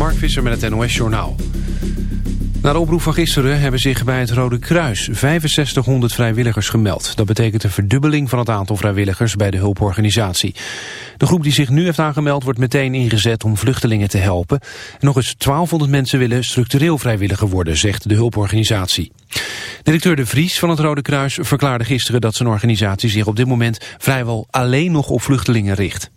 Mark Visser met het NOS Journaal. Na de oproep van gisteren hebben zich bij het Rode Kruis 6500 vrijwilligers gemeld. Dat betekent een verdubbeling van het aantal vrijwilligers bij de hulporganisatie. De groep die zich nu heeft aangemeld wordt meteen ingezet om vluchtelingen te helpen. En nog eens 1200 mensen willen structureel vrijwilliger worden, zegt de hulporganisatie. Directeur De Vries van het Rode Kruis verklaarde gisteren dat zijn organisatie zich op dit moment vrijwel alleen nog op vluchtelingen richt.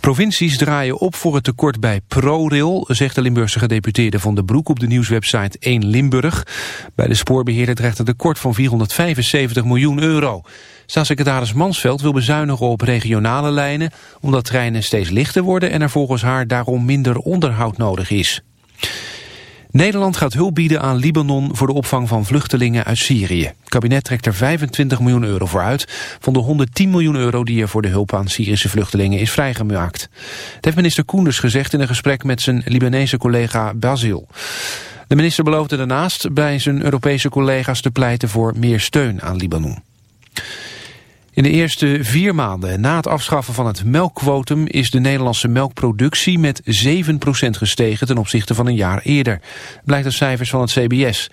Provincies draaien op voor het tekort bij ProRail, zegt de Limburgse gedeputeerde van de Broek op de nieuwswebsite 1 Limburg. Bij de spoorbeheerder dreigt een tekort van 475 miljoen euro. Staatssecretaris Mansveld wil bezuinigen op regionale lijnen, omdat treinen steeds lichter worden en er volgens haar daarom minder onderhoud nodig is. Nederland gaat hulp bieden aan Libanon voor de opvang van vluchtelingen uit Syrië. Het kabinet trekt er 25 miljoen euro voor uit... van de 110 miljoen euro die er voor de hulp aan Syrische vluchtelingen is vrijgemaakt. Het heeft minister Koenders gezegd in een gesprek met zijn Libanese collega Basil. De minister beloofde daarnaast bij zijn Europese collega's te pleiten voor meer steun aan Libanon. In de eerste vier maanden na het afschaffen van het melkquotum is de Nederlandse melkproductie met 7% gestegen ten opzichte van een jaar eerder. Blijkt uit cijfers van het CBS.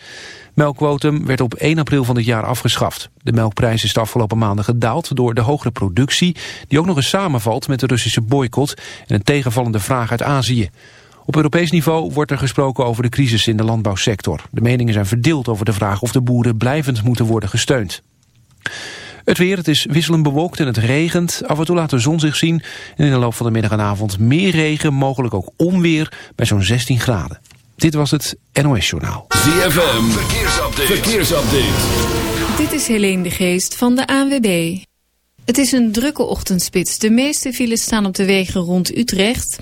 Melkquotum werd op 1 april van dit jaar afgeschaft. De melkprijs is de afgelopen maanden gedaald door de hogere productie... die ook nog eens samenvalt met de Russische boycott en een tegenvallende vraag uit Azië. Op Europees niveau wordt er gesproken over de crisis in de landbouwsector. De meningen zijn verdeeld over de vraag of de boeren blijvend moeten worden gesteund. Het weer, het is wisselend bewolkt en het regent. Af en toe laat de zon zich zien. En in de loop van de middag en avond meer regen, mogelijk ook onweer bij zo'n 16 graden. Dit was het NOS Journaal. ZFM, verkeersupdate. verkeersupdate. Dit is Helene de Geest van de ANWB. Het is een drukke ochtendspits. De meeste files staan op de wegen rond Utrecht.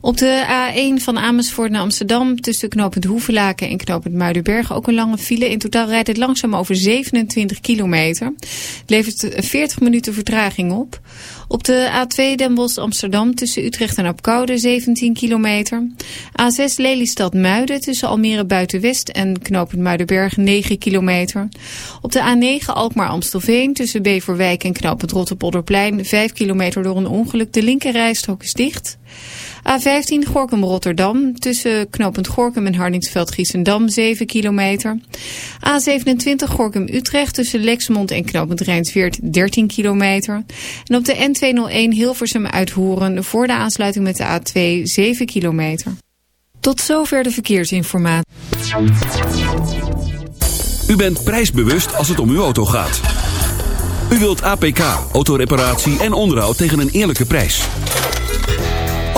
Op de A1 van Amersfoort naar Amsterdam tussen knooppunt Hoevelaken en knooppunt Muidenberg ook een lange file. In totaal rijdt het langzaam over 27 kilometer. Het levert 40 minuten vertraging op. Op de A2 Den Bosch Amsterdam tussen Utrecht en Apkoude 17 kilometer. A6 Lelystad Muiden tussen Almere Buitenwest en knooppunt Muidenberg 9 kilometer. Op de A9 Alkmaar Amstelveen tussen Beverwijk en knooppunt Rotterpolderplein 5 kilometer door een ongeluk. De linkerrijstrook is dicht. A15 Gorkum-Rotterdam tussen knooppunt Gorkum en Hardingsveld-Giessendam 7 kilometer. A27 Gorkum-Utrecht tussen Lexmond en knooppunt Rijnsweert 13 kilometer. En op de N201 Hilversum-Uithoeren voor de aansluiting met de A2 7 kilometer. Tot zover de verkeersinformatie. U bent prijsbewust als het om uw auto gaat. U wilt APK, autoreparatie en onderhoud tegen een eerlijke prijs.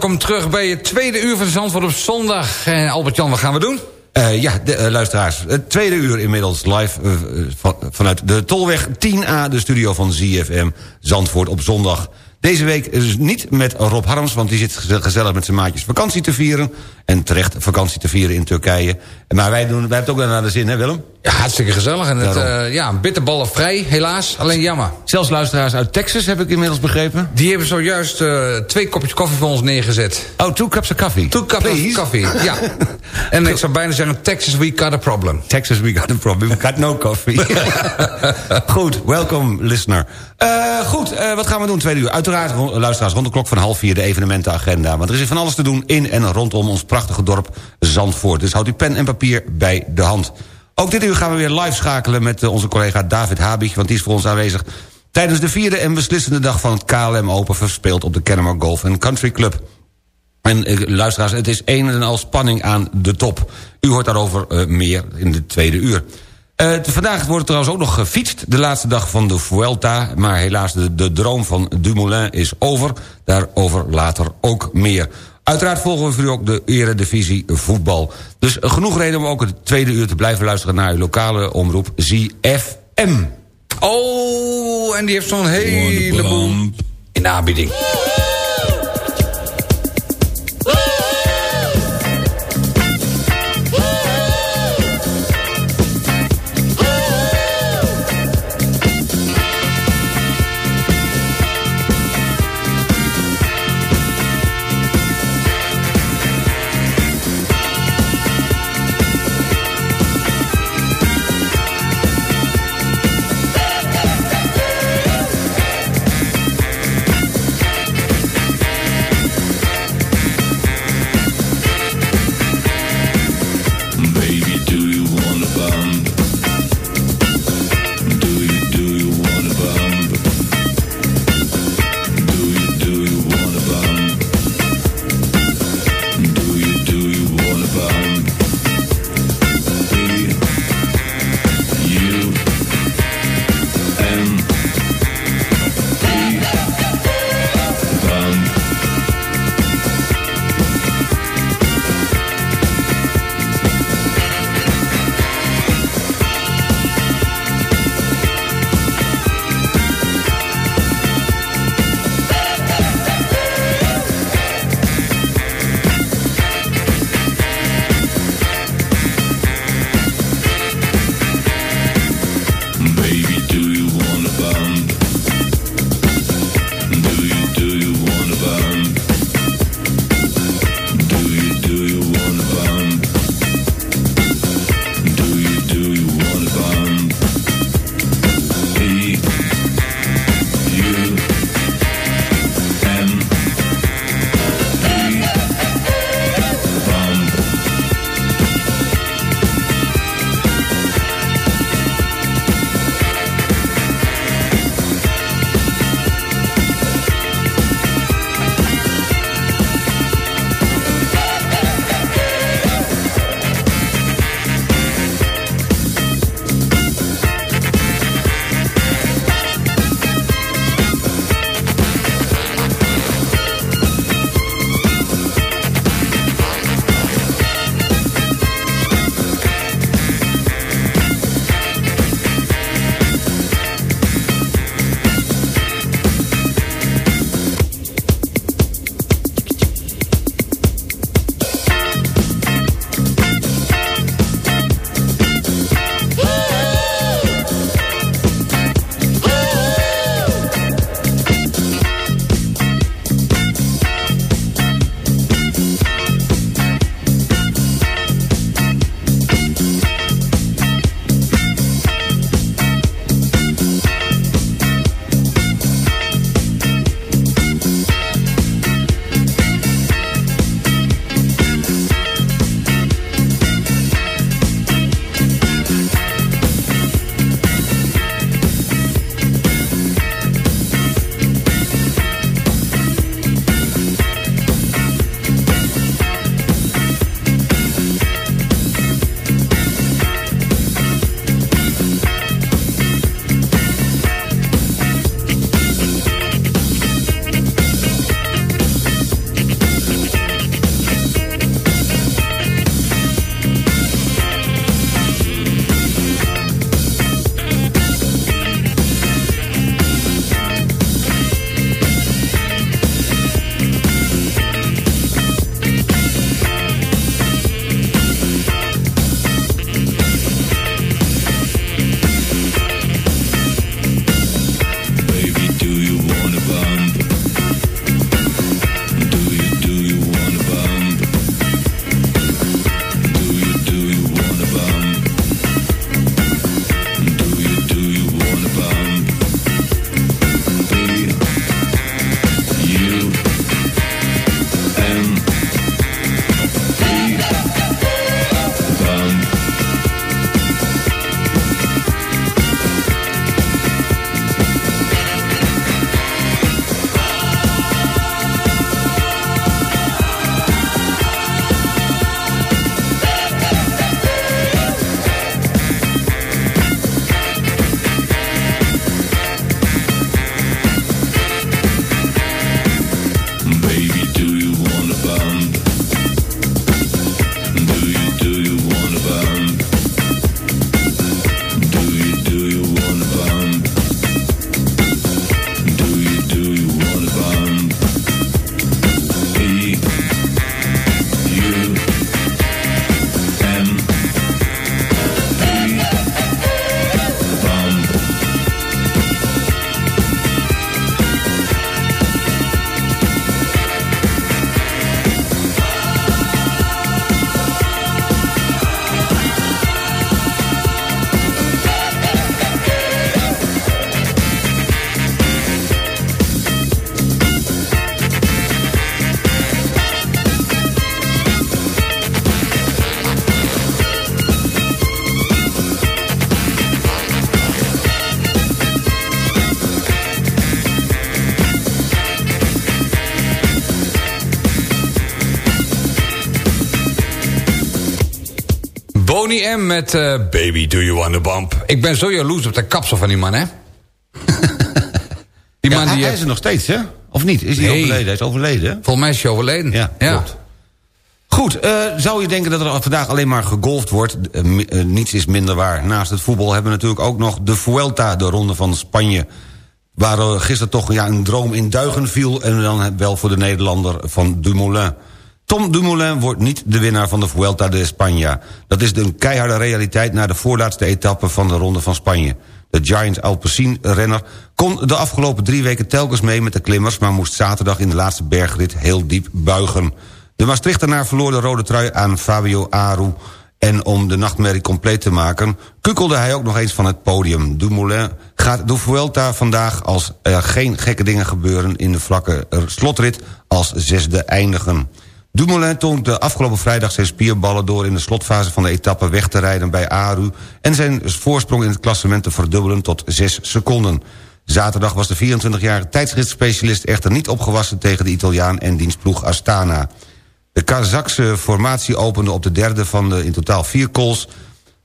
Welkom terug bij het tweede uur van Zandvoort op zondag. En Albert-Jan, wat gaan we doen? Uh, ja, de, uh, luisteraars, het tweede uur inmiddels live van, vanuit de Tolweg 10A... de studio van ZFM Zandvoort op zondag. Deze week dus niet met Rob Harms, want die zit gezellig met zijn maatjes vakantie te vieren. En terecht vakantie te vieren in Turkije. Maar wij, doen, wij hebben het ook wel naar de zin, hè Willem? Ja, hartstikke gezellig. En het, uh, ja, bitterballen vrij, helaas. Alleen jammer. Zelfs luisteraars uit Texas, heb ik inmiddels begrepen. Die hebben zojuist uh, twee kopjes koffie voor ons neergezet. Oh, two cups of coffee. Two cups of coffee, ja. en ik zou bijna zeggen, Texas, we got a problem. Texas, we got a problem. We got no coffee. goed, welkom, listener. Uh, goed, wat gaan we doen tweede uur? Uiteraard, luisteraars, rond de klok van half vier de evenementenagenda. Want er is van alles te doen in en rondom ons prachtige dorp Zandvoort. Dus houd uw pen en papier bij de hand. Ook dit uur gaan we weer live schakelen met eh, onze collega David Habig... want die is voor ons aanwezig tijdens de vierde en beslissende dag... van het KLM Open verspeeld op de Kennemer Golf Country Club. En eh, luisteraars, het is een en al spanning aan de top. U hoort daarover uh, meer in de tweede uur. Vandaag wordt trouwens ook nog gefietst. De laatste dag van de Vuelta. Maar helaas, de, de droom van Dumoulin is over. Daarover later ook meer. Uiteraard volgen we voor u ook de eredivisie voetbal. Dus genoeg reden om ook het tweede uur te blijven luisteren... naar uw lokale omroep ZFM. Oh, en die heeft zo'n heleboel in de aanbieding. Boney M met uh, Baby Do You Wanna Bump. Ik ben zo jaloers op de kapsel van die man, hè? die man die hij, is er nog steeds, hè? Of niet? Is hij overleden? Hij is overleden, Volgens mij is hij overleden. Ja, ja. Goed, uh, zou je denken dat er vandaag alleen maar gegolfd wordt? Uh, niets is minder waar. Naast het voetbal hebben we natuurlijk ook nog de Vuelta, de ronde van Spanje. Waar gisteren toch ja, een droom in duigen viel... en dan wel voor de Nederlander van Dumoulin. Tom Dumoulin wordt niet de winnaar van de Vuelta de España. Dat is een keiharde realiteit na de voorlaatste etappe van de Ronde van Spanje. De Giant Alpecin-renner kon de afgelopen drie weken telkens mee met de klimmers... maar moest zaterdag in de laatste bergrit heel diep buigen. De Maastrichtenaar verloor de rode trui aan Fabio Aru... en om de nachtmerrie compleet te maken... kukkelde hij ook nog eens van het podium. Dumoulin gaat de Vuelta vandaag als er geen gekke dingen gebeuren... in de vlakke slotrit als zesde eindigen. Dumoulin toont de afgelopen vrijdag zijn spierballen door... in de slotfase van de etappe weg te rijden bij Aru... en zijn voorsprong in het klassement te verdubbelen tot 6 seconden. Zaterdag was de 24-jarige tijdschriftspecialist echter niet opgewassen... tegen de Italiaan en dienstploeg Astana. De Kazakse formatie opende op de derde van de in totaal vier calls...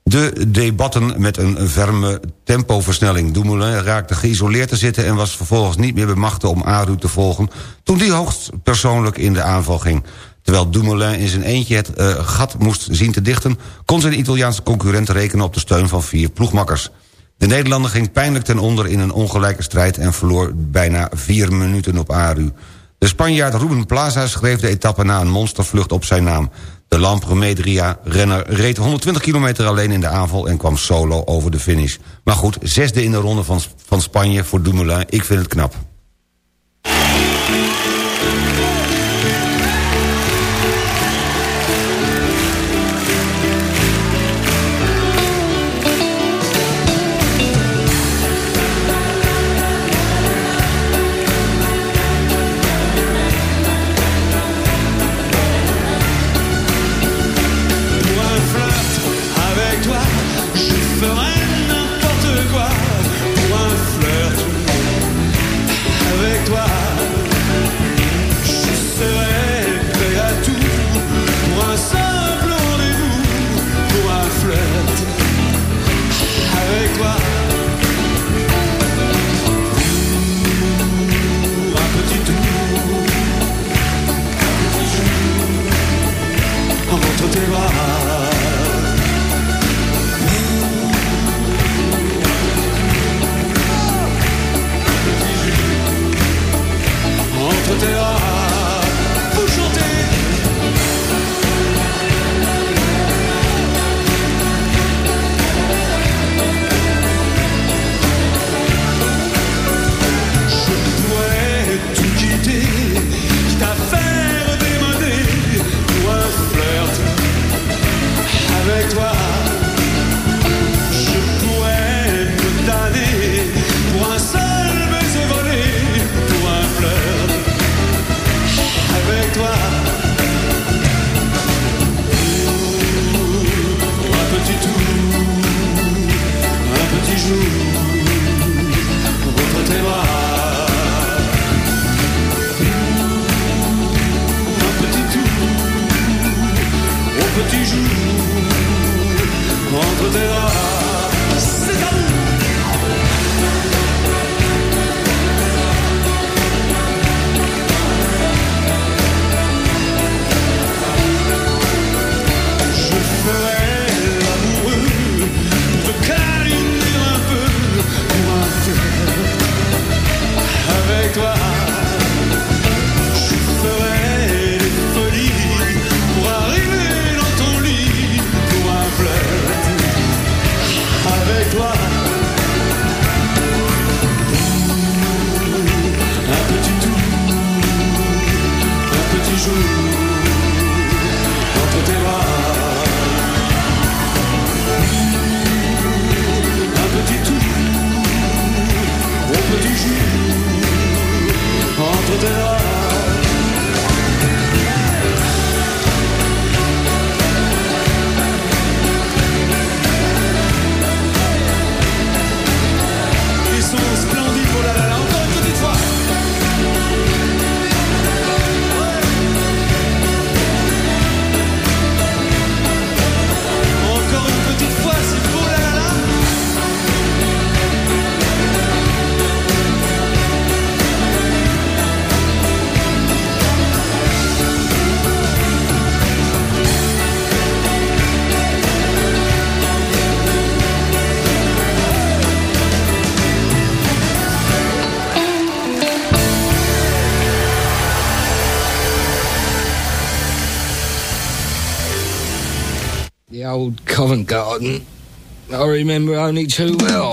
de debatten met een ferme tempoversnelling. Dumoulin raakte geïsoleerd te zitten... en was vervolgens niet meer bemachtigd om Aru te volgen... toen die hoogst persoonlijk in de aanval ging. Terwijl Dumoulin in zijn eentje het uh, gat moest zien te dichten... kon zijn Italiaanse concurrent rekenen op de steun van vier ploegmakkers. De Nederlander ging pijnlijk ten onder in een ongelijke strijd... en verloor bijna vier minuten op Aru. De Spanjaard Ruben Plaza schreef de etappe na een monstervlucht op zijn naam. De Lampre-Medria-renner reed 120 kilometer alleen in de aanval... en kwam solo over de finish. Maar goed, zesde in de ronde van, van Spanje voor Dumoulin. Ik vind het knap. Garden. I remember only too well.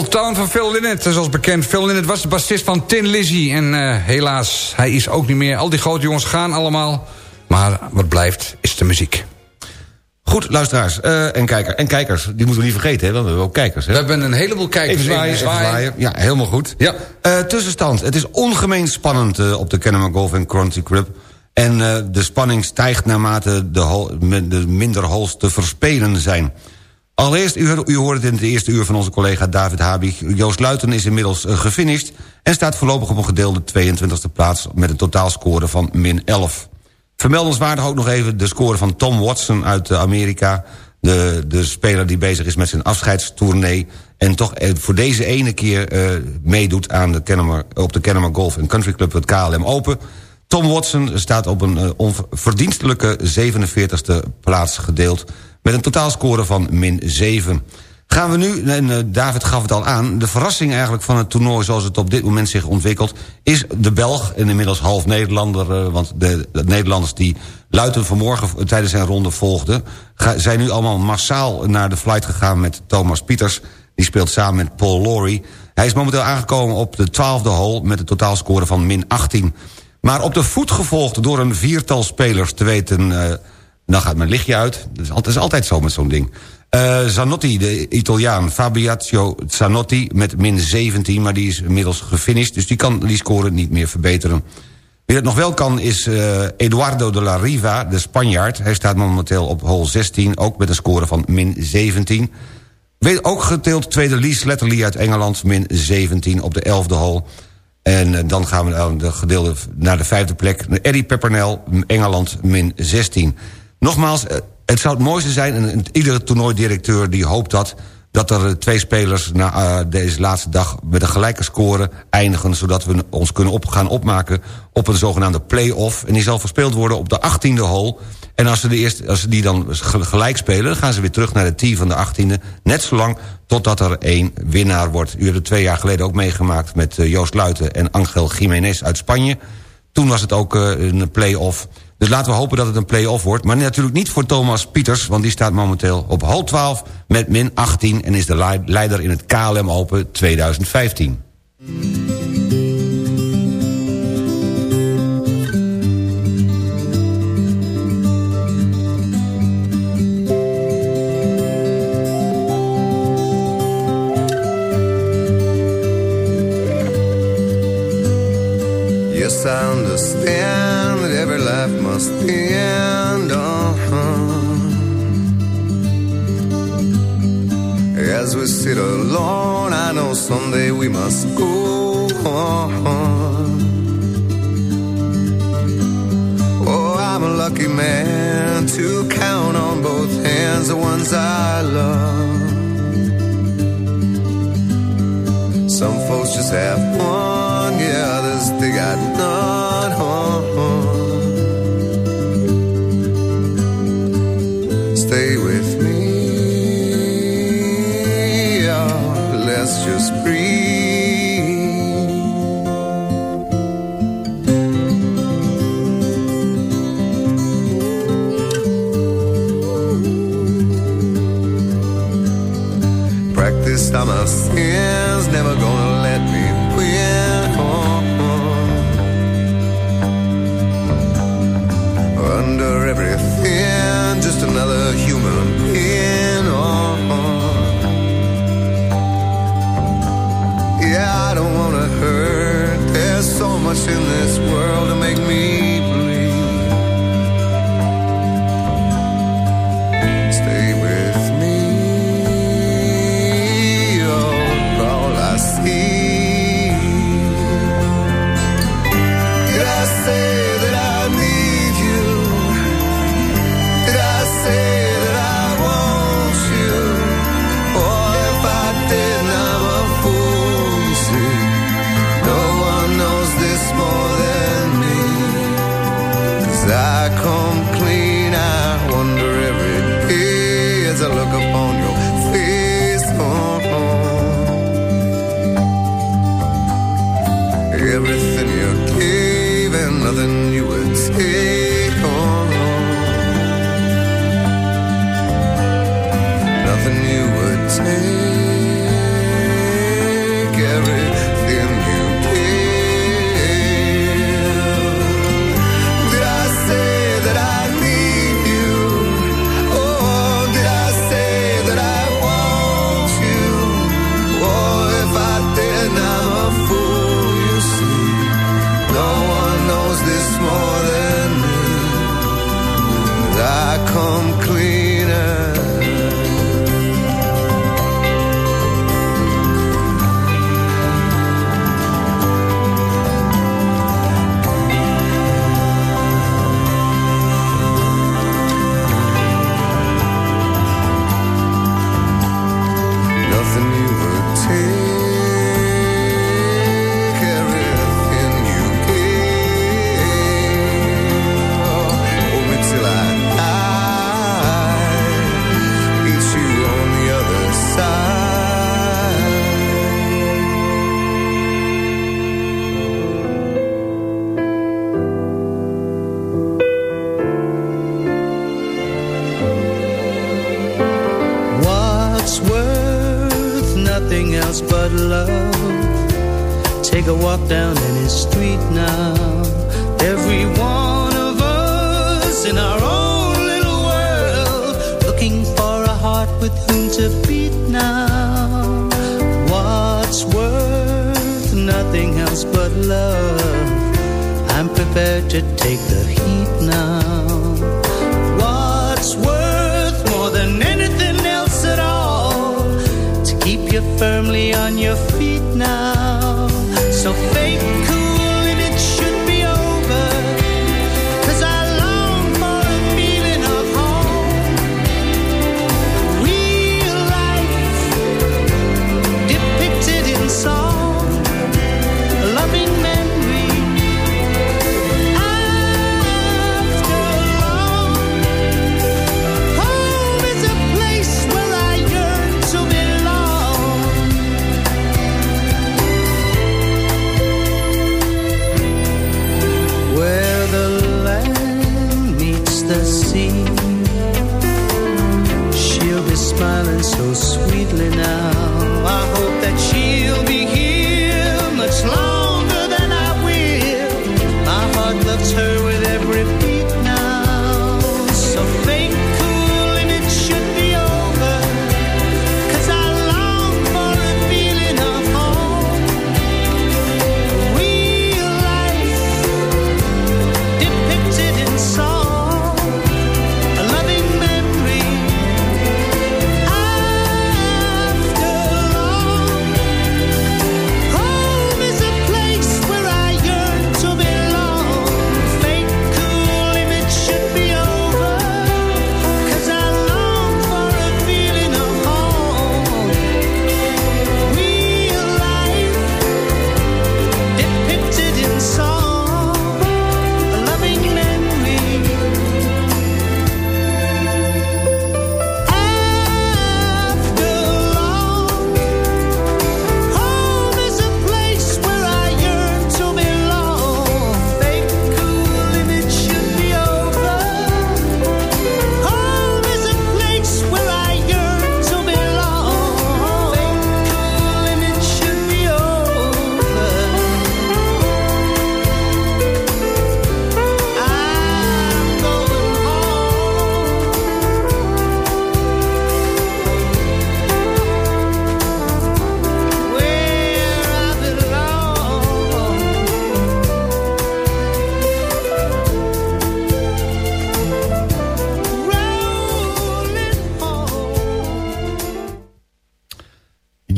Town van Phil Lynott. Zoals bekend, Phil Lynott was de bassist van Tin Lizzy. En uh, helaas, hij is ook niet meer. Al die grote jongens gaan allemaal. Maar wat blijft, is de muziek. Goed, luisteraars uh, en, kijker, en kijkers. Die moeten we niet vergeten, hè, want we hebben ook kijkers. Hè? We hebben een heleboel kijkers. Even zwaaien, even zwaaien. Ja, helemaal goed. Ja. Uh, tussenstand. Het is ongemeen spannend op de Kennemer Golf Country Club. En de spanning stijgt naarmate de, de minder holes te verspelen zijn. Allereerst, u, u hoort het in het eerste uur van onze collega David Habig. Joost Luiten is inmiddels uh, gefinished... en staat voorlopig op een gedeelde 22e plaats... met een totaalscore van min 11. Vermeldenswaardig ook nog even de score van Tom Watson uit uh, Amerika... De, de speler die bezig is met zijn afscheidstournee... en toch uh, voor deze ene keer meedoet aan de op de Kennemer Golf Country Club... het KLM Open... Tom Watson staat op een onverdienstelijke 47e plaats gedeeld met een totaalscore van min 7. Gaan we nu, en eh, David gaf het al aan... de verrassing eigenlijk van het toernooi zoals het op dit moment zich ontwikkelt... is de Belg, en inmiddels half Nederlander... Eh, want de, de Nederlanders die Luiten vanmorgen tijdens zijn ronde volgden... zijn nu allemaal massaal naar de flight gegaan met Thomas Pieters... die speelt samen met Paul Laurie. Hij is momenteel aangekomen op de twaalfde hole... met een totaalscore van min 18. Maar op de voet gevolgd door een viertal spelers... te weten... Uh, dan gaat mijn lichtje uit. Dat is altijd, is altijd zo met zo'n ding. Uh, Zanotti, de Italiaan, Fabiazio Zanotti met min 17... maar die is inmiddels gefinished, dus die kan die score niet meer verbeteren. Wie het nog wel kan is uh, Eduardo de la Riva, de Spanjaard. Hij staat momenteel op hole 16, ook met een score van min 17. Weet ook geteeld tweede Lee Sletterly uit Engeland, min 17 op de 11e hole. En uh, dan gaan we naar de gedeelde naar de vijfde plek. Eddie Peppernell, Engeland, min 16. Nogmaals, eh, het zou het mooiste zijn... en iedere toernooidirecteur die hoopt dat... dat er twee spelers na deze laatste dag met een gelijke score eindigen... zodat we ons kunnen gaan opmaken op een zogenaamde play-off. En die zal verspeeld worden op de 18e hole. En als ze, de als die dan gelijk spelen... dan gaan ze weer terug naar de tee van de 18e. Net zolang totdat er één winnaar wordt. U hebt het twee jaar geleden ook meegemaakt met Joost Luiten... en Angel Jiménez uit Spanje. Toen was het ook een play-off... Dus laten we hopen dat het een play-off wordt. Maar natuurlijk niet voor Thomas Pieters, want die staat momenteel op hol 12 met min 18... en is de leider in het KLM Open 2015. Life must end. Uh-huh. As we sit alone, I know someday we must go. Oh, I'm a lucky man to count on both hands the ones I love. Some folks just have one, yeah, others they got none. Stay with me, oh, let's just breathe.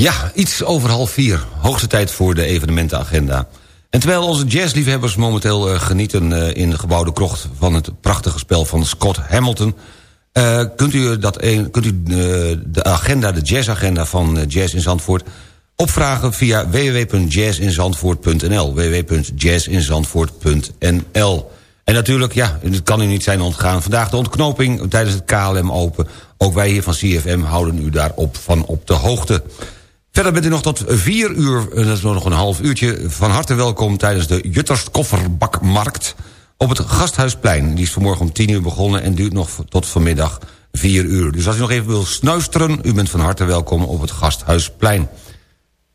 Ja, iets over half vier. Hoogste tijd voor de evenementenagenda. En terwijl onze jazzliefhebbers momenteel uh, genieten uh, in de gebouwde krocht... van het prachtige spel van Scott Hamilton... Uh, kunt u, dat, kunt u de agenda, de jazzagenda van Jazz in Zandvoort... opvragen via www.jazzinzandvoort.nl www.jazzinzandvoort.nl En natuurlijk, ja, het kan u niet zijn ontgaan... vandaag de ontknoping tijdens het KLM Open. Ook wij hier van CFM houden u daarop van op de hoogte. Verder bent u nog tot vier uur, dat is nog een half uurtje... van harte welkom tijdens de Jutters Kofferbakmarkt... op het Gasthuisplein. Die is vanmorgen om tien uur begonnen en duurt nog tot vanmiddag vier uur. Dus als u nog even wil snuisteren, u bent van harte welkom op het Gasthuisplein.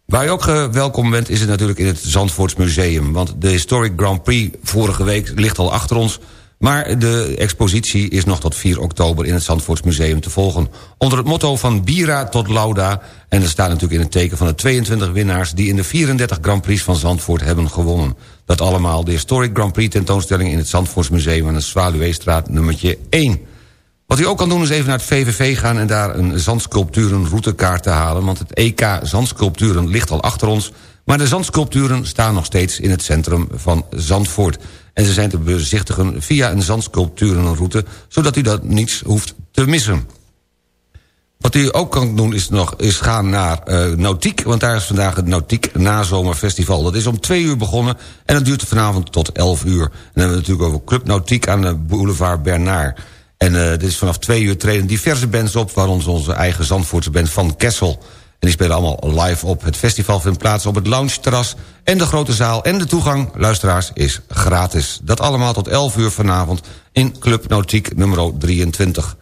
Waar u ook welkom bent is het natuurlijk in het Zandvoortsmuseum... want de Historic Grand Prix vorige week ligt al achter ons... Maar de expositie is nog tot 4 oktober in het Zandvoortsmuseum te volgen. Onder het motto van Bira tot Lauda. En er staat natuurlijk in het teken van de 22 winnaars... die in de 34 Grand Prix van Zandvoort hebben gewonnen. Dat allemaal de Historic Grand Prix tentoonstelling... in het Zandvoortsmuseum aan de Zwaluweestraat nummertje 1. Wat u ook kan doen is even naar het VVV gaan... en daar een zandsculpturen routekaart te halen. Want het EK Zandsculpturen ligt al achter ons... maar de zandsculpturen staan nog steeds in het centrum van Zandvoort en ze zijn te bezichtigen via een zandsculpturenroute... zodat u dat niets hoeft te missen. Wat u ook kan doen is, nog, is gaan naar uh, Nautiek... want daar is vandaag het Nautiek Nazomerfestival. Dat is om twee uur begonnen en dat duurt vanavond tot elf uur. En dan hebben we natuurlijk over Club Nautiek aan de boulevard Bernard. En uh, dit is vanaf twee uur treden diverse bands op... waaronder onze eigen Zandvoortse band Van Kessel... En die spelen allemaal live op. Het festival vindt plaats op het lounge-terras en de grote zaal. En de toegang, luisteraars, is gratis. Dat allemaal tot 11 uur vanavond in Club Nautiek nummer 23.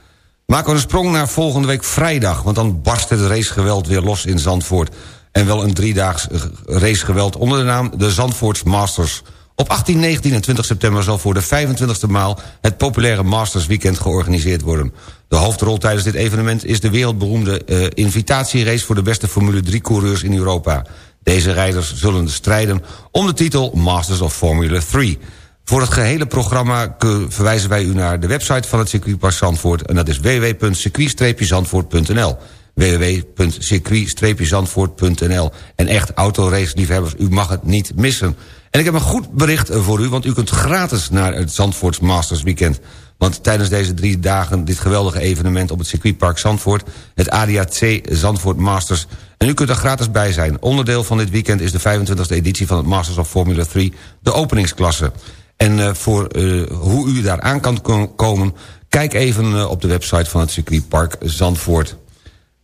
Maken we een sprong naar volgende week vrijdag... want dan barst het racegeweld weer los in Zandvoort. En wel een driedaags racegeweld onder de naam de Zandvoorts Masters... Op 18, 19 en 20 september zal voor de 25e maal... het populaire Masters Weekend georganiseerd worden. De hoofdrol tijdens dit evenement is de wereldberoemde uh, invitatierace... voor de beste Formule 3-coureurs in Europa. Deze rijders zullen strijden om de titel Masters of Formula 3. Voor het gehele programma verwijzen wij u naar de website van het circuitpark Zandvoort... en dat is www.circuit-zandvoort.nl www.circuit-zandvoort.nl En echt autorace-liefhebbers, u mag het niet missen. En ik heb een goed bericht voor u, want u kunt gratis naar het Zandvoorts Masters Weekend. Want tijdens deze drie dagen dit geweldige evenement op het circuitpark Zandvoort... het ADAC Zandvoort Masters. En u kunt er gratis bij zijn. Onderdeel van dit weekend is de 25e editie van het Masters of Formula 3... de openingsklasse. En uh, voor uh, hoe u daar aan kan komen... kijk even op de website van het circuitpark Zandvoort.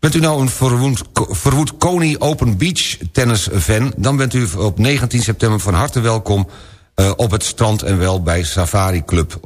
Bent u nou een verwoed, verwoed Kony Open Beach tennis fan... dan bent u op 19 september van harte welkom... Uh, op het strand en wel bij Safari Club.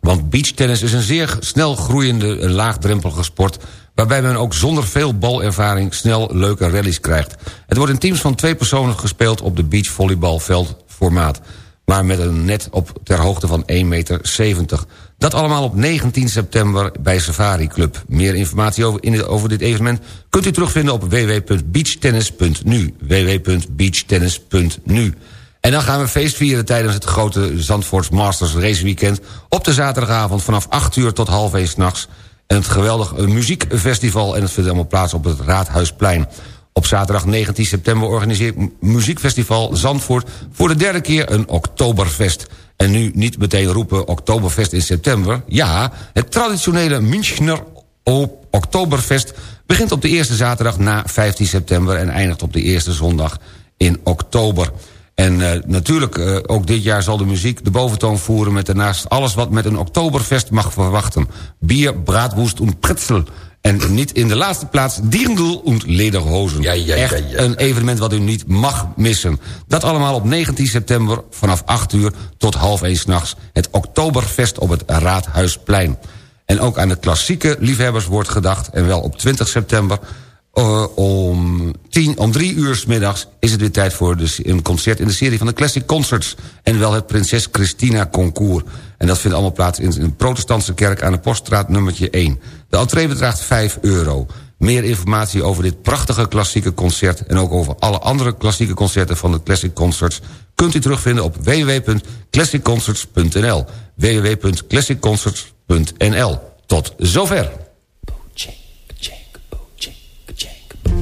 Want beachtennis is een zeer snel groeiende en laagdrempelige sport... waarbij men ook zonder veel balervaring snel leuke rallies krijgt. Het wordt in teams van twee personen gespeeld op de beachvolleybalveldformaat... maar met een net op ter hoogte van 1,70 meter. Dat allemaal op 19 september bij Safari Club. Meer informatie over, over dit evenement kunt u terugvinden op www.beachtennis.nu. www.beachtennis.nu. En dan gaan we feest vieren tijdens het grote Zandvoorts Masters Race Weekend... op de zaterdagavond vanaf 8 uur tot half 1 s'nachts. En het geweldig muziekfestival en het vindt allemaal plaats op het Raadhuisplein. Op zaterdag 19 september organiseert Muziekfestival Zandvoort... voor de derde keer een Oktoberfest... En nu niet meteen roepen Oktoberfest in september. Ja, het traditionele Münchner Oktoberfest... begint op de eerste zaterdag na 15 september... en eindigt op de eerste zondag in oktober. En uh, natuurlijk, uh, ook dit jaar zal de muziek de boventoon voeren... met daarnaast alles wat met een Oktoberfest mag verwachten. Bier, braadwoest en pretzel... En niet in de laatste plaats Dirndl und Lederhozen. Ja, ja, Echt ja, een evenement wat u niet mag missen. Dat allemaal op 19 september vanaf 8 uur tot half 1 s'nachts. Het Oktoberfest op het Raadhuisplein. En ook aan de klassieke liefhebbers wordt gedacht. En wel op 20 september uh, om, tien, om drie uur s middags is het weer tijd voor de, een concert in de serie van de Classic Concerts. En wel het Prinses Christina Concours. En dat vindt allemaal plaats in een protestantse kerk aan de Poststraat nummertje 1. De entree bedraagt 5 euro. Meer informatie over dit prachtige klassieke concert... en ook over alle andere klassieke concerten van de Classic Concerts... kunt u terugvinden op www.classicconcerts.nl www.classicconcerts.nl Tot zover.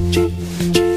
You. And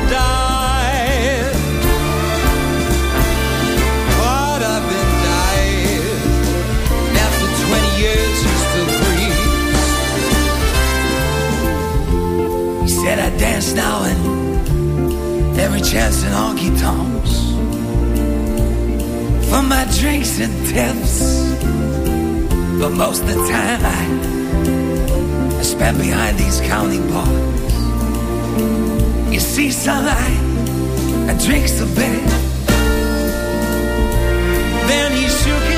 dance now and every chance in honky tonks. For my drinks and tips. But most of the time I, I spend behind these county bars. You see sunlight and drinks a bit. Then he shook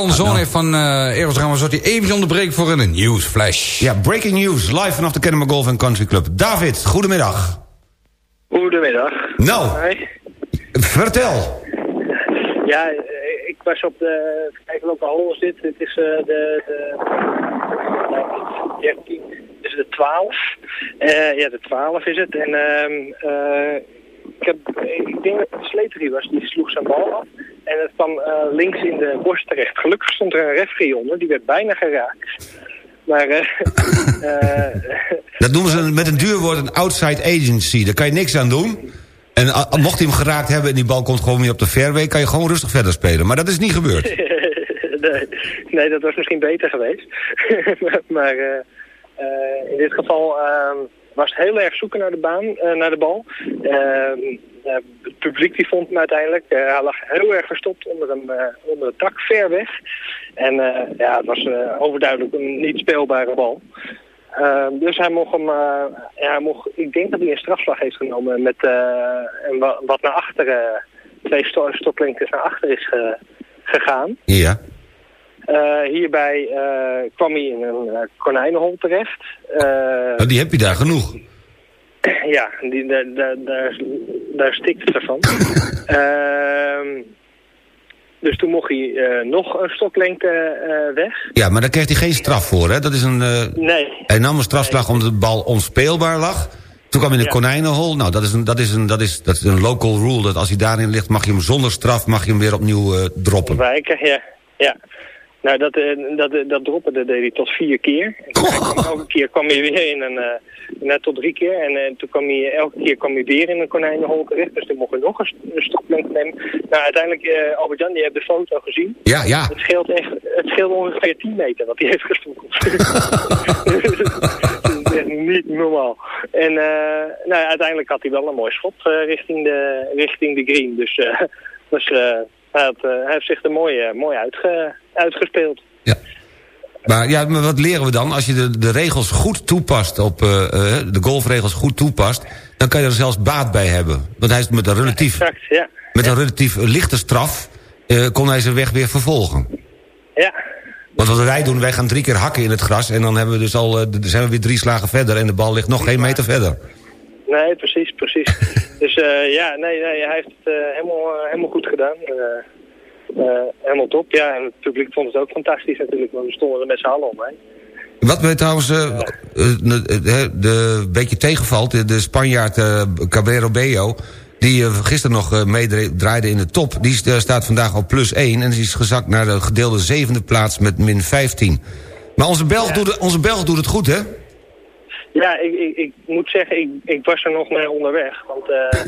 canzone van uh, Eros Ramazzotti even onderbreken voor een nieuwsflash. Ja, breaking news, live vanaf de Kennemer Golf Country Club. David, goedemiddag. Goedemiddag. Nou, vertel. Ja, eh, ik was op de... Kijken welke hol is dit? Het is eh, de... de uh, 13, is het de 12. Eh, ja, de 12 is het. En ehm eh, ik, heb, ik denk dat het een sleterie was, die sloeg zijn bal af. En het kwam eh, links in de borst terecht. Gelukkig stond er een referee onder, die werd bijna geraakt. Maar eh, Dat noemen ze met een duur woord een outside agency. Daar kan je niks aan doen. En mocht hij hem geraakt hebben en die bal komt gewoon weer op de fairway... kan je gewoon rustig verder spelen. Maar dat is niet gebeurd. nee, nee, dat was misschien beter geweest. maar in dit geval ehm, was het heel erg zoeken naar de baan, eh, naar de bal. Ehm, eh, het publiek die vond hem uiteindelijk. Eh, hij lag heel erg verstopt onder eh, onder een tak, ver weg. En ja, het was overduidelijk een niet speelbare bal. Ehm, dus hij mocht hem, ja, mocht, ik denk dat hij een strafslag heeft genomen met en wa- wat naar achteren, twee sto stoplengtes naar achter is ge- gegaan. Ja. Eh, hierbij eh, kwam hij in een eh, konijnenhol terecht. Nou, die heb je daar genoeg. ja, die, daar, daar, daar, daar stikt het ervan. Ehm, dus toen mocht hij nog een stoklengte weg. Ja, maar daar kreeg hij geen straf voor, hè? Dat is een... Nee, Hij nam een strafslag omdat de bal onspeelbaar lag. Toen kwam hij in de Ja. konijnenhol. Nou, dat is, een, dat, is een, dat, is, dat is een local rule. Dat als hij daarin ligt, mag je hem zonder straf mag je hem weer opnieuw droppen. wijken, ja. ja. Nou, dat, eh, dat, eh, dat droppen dat deed hij tot vier keer. En toen hij kwam, elke keer kwam hij weer in een... eh, net tot drie keer. En toen kwam hij, elke keer kwam hij weer in een konijnenhol terecht. Dus toen mocht hij nog een, een stoklengte nemen. Nou, uiteindelijk, eh Albert-Jan, die hebt de foto gezien. Ja, ja. Het scheelt, echt, het scheelt ongeveer 10 meter wat hij heeft gestoken. dat is echt niet normaal. En nou, ja, uiteindelijk had hij wel een mooi schot richting, de, richting de green. Dus, eh, dus eh, hij, had, eh, hij heeft zich er mooi, eh, mooi uitge, uitgespeeld. Maar, ja, maar wat leren we dan? Als je de, de regels goed toepast, op, eh, de golfregels goed toepast... dan kan je er zelfs baat bij hebben. Want hij is met een relatief, Exact, ja. met een relatief lichte straf... kon hij zijn weg weer vervolgen. Ja, Want wat wij doen, wij gaan drie keer hakken in het gras... en dan hebben we dus al, zijn we weer drie slagen verder... en de bal ligt nog geen meter verder. nee, precies, precies. dus eh, ja, nee, nee, hij heeft het eh, helemaal, eh, helemaal goed gedaan. Eh, eh, helemaal top, ja. En het publiek vond het ook fantastisch natuurlijk, want we stonden er met z'n allen omheen. Wat mij trouwens de, de beetje tegenvalt... de, Spanjaard eh, Cabrero Bello... die gisteren nog eh, meedraaide in de top... die st- staat vandaag op plus 1... en die is gezakt naar de gedeelde zevende plaats met min 15. Maar onze Belg, doet, onze Belg doet het goed, hè? Ja, ik, ik, ik moet zeggen, ik, ik was er nog mee onderweg. Want eh,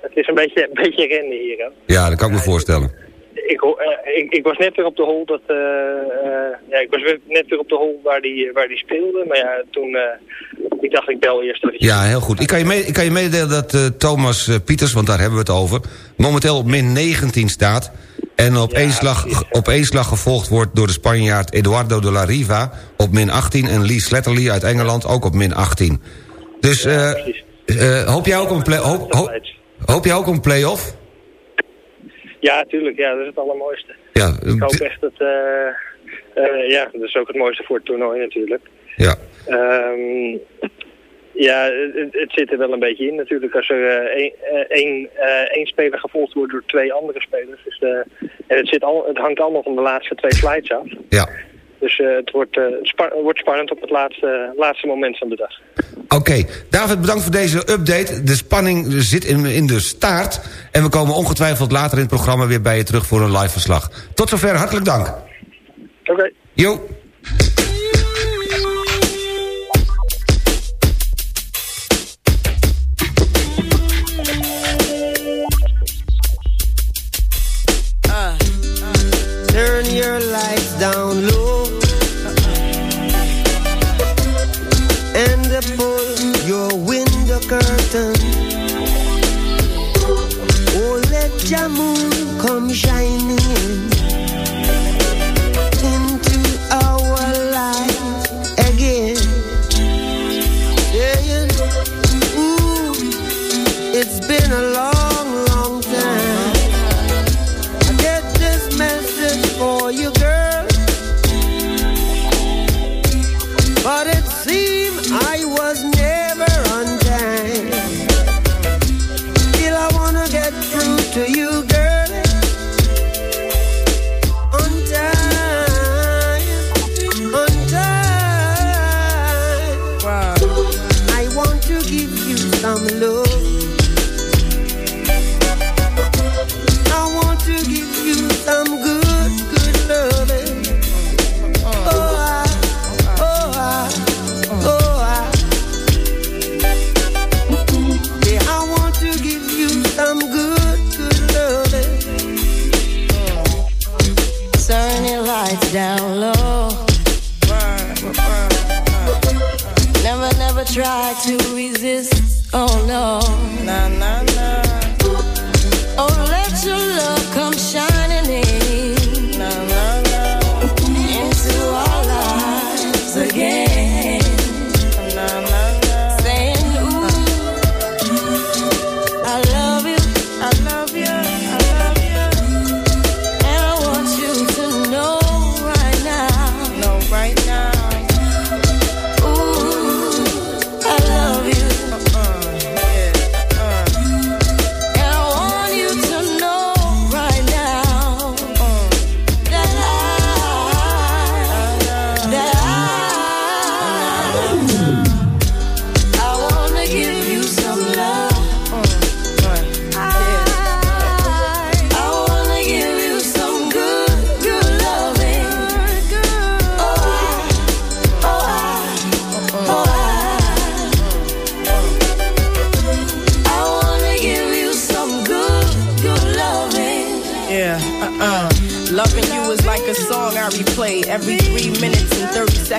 het is een beetje, een beetje rennen hier. Hè. Ja, dat kan ik me voorstellen. Ik, eh, ik, ik was net weer op de hol dat, eh, ja, ik was weer net weer op de hol waar die, waar die speelde. Maar ja, toen, ik dacht ik bel eerst even. Ja, heel goed. Ik kan je, mee, ik kan je meedelen dat Thomas Pieters, want daar hebben we het over... momenteel op min 19 staat... en op, één slag, op één slag gevolgd wordt door de Spanjaard Eduardo de la Riva... op min 18 en Lee Sletterly uit Engeland ook op min 18. Dus eh, eh, hoop jij ook een play, hoop, hoop, hoop jij ook een play-off? Ja, tuurlijk. Ja, dat is het allermooiste. Ja, Ik hoop echt dat, eh, ja, dat is ook het mooiste voor het toernooi natuurlijk. ja. Ehm, ja, het, het zit er wel een beetje in natuurlijk. Als er eh, één, eh, eh, één speler gevolgd wordt door twee andere spelers. Dus, en het, zit al, het hangt allemaal van de laatste twee slides af. Ja. Dus het, wordt, spa- wordt spannend op het laatste, laatste moment van de dag. Oké, David, bedankt voor deze update. De spanning zit in, in de staart. En we komen ongetwijfeld later in het programma weer bij je terug voor een live verslag. Tot zover, hartelijk dank. Oké. Jo. Your lights down low and pull your window curtain. Oh, let your moon come shining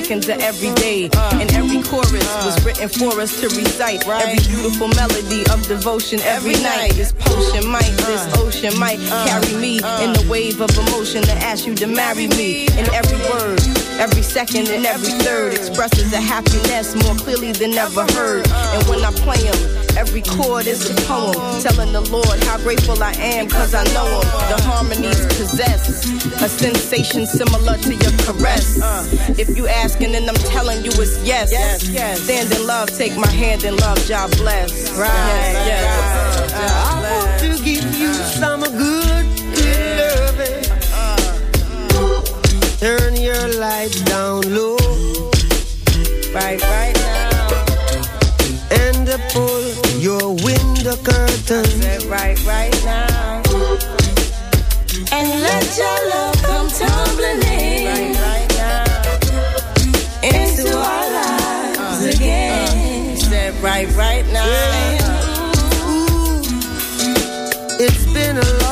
seconds of every day. And every chorus was written for us to recite. Every beautiful melody of devotion every night. This potion might, uh. this ocean might uh. carry me uh. in the wave of emotion to ask you to marry me. And every word, every second, and every third expresses a happiness more clearly than ever heard. And when I play them, Every chord is a poem telling the Lord how grateful I am cause I know him. The harmonies possess a sensation similar to your caress. Uh. If you asking and I'm telling you it's yes. Stand in love, take my hand in love, job bless. Right. Yes, yes. Uh, I want to give you some good, good loving. Turn your lights down low. Right, right now. And the pull your window curtain. Right, right now. And let your love come tumbling in. Right, right now. Into our lives uh, again. Uh. Said right, right now. It's been a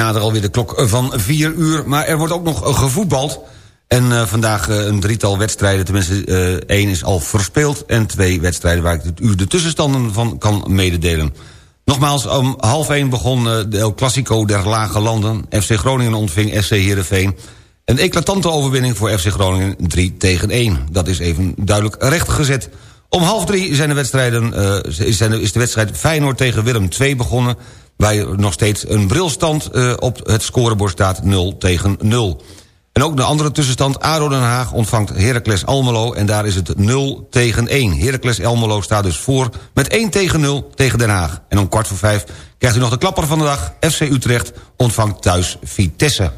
we naderen alweer de klok van 4 uur, maar er wordt ook nog gevoetbald. En uh, vandaag uh, een drietal wedstrijden, tenminste uh, één is al verspeeld... en twee wedstrijden waar ik u de tussenstanden van kan mededelen. Nogmaals, om half één begon de El der Lage Landen. FC Groningen ontving FC Heerenveen. Een eclatante overwinning voor FC Groningen 3 tegen 1. Dat is even duidelijk rechtgezet. Om half drie zijn de wedstrijden, is, de wedstrijd Feyenoord tegen Willem 2 begonnen... waar nog steeds een brilstand op het scorebord staat 0 tegen 0. En ook de andere tussenstand, ADO Den Haag ontvangt Heracles Almelo... en daar is het 0 tegen 1. Heracles Almelo staat dus voor met 1 tegen 0 tegen Den Haag. En om kwart voor vijf krijgt u nog de klapper van de dag. FC Utrecht ontvangt thuis Vitesse.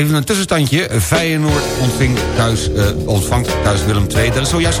Even een tussenstandje. Feyenoord ontving thuis, uh, ontvangt thuis Willem II. Dat is zojuist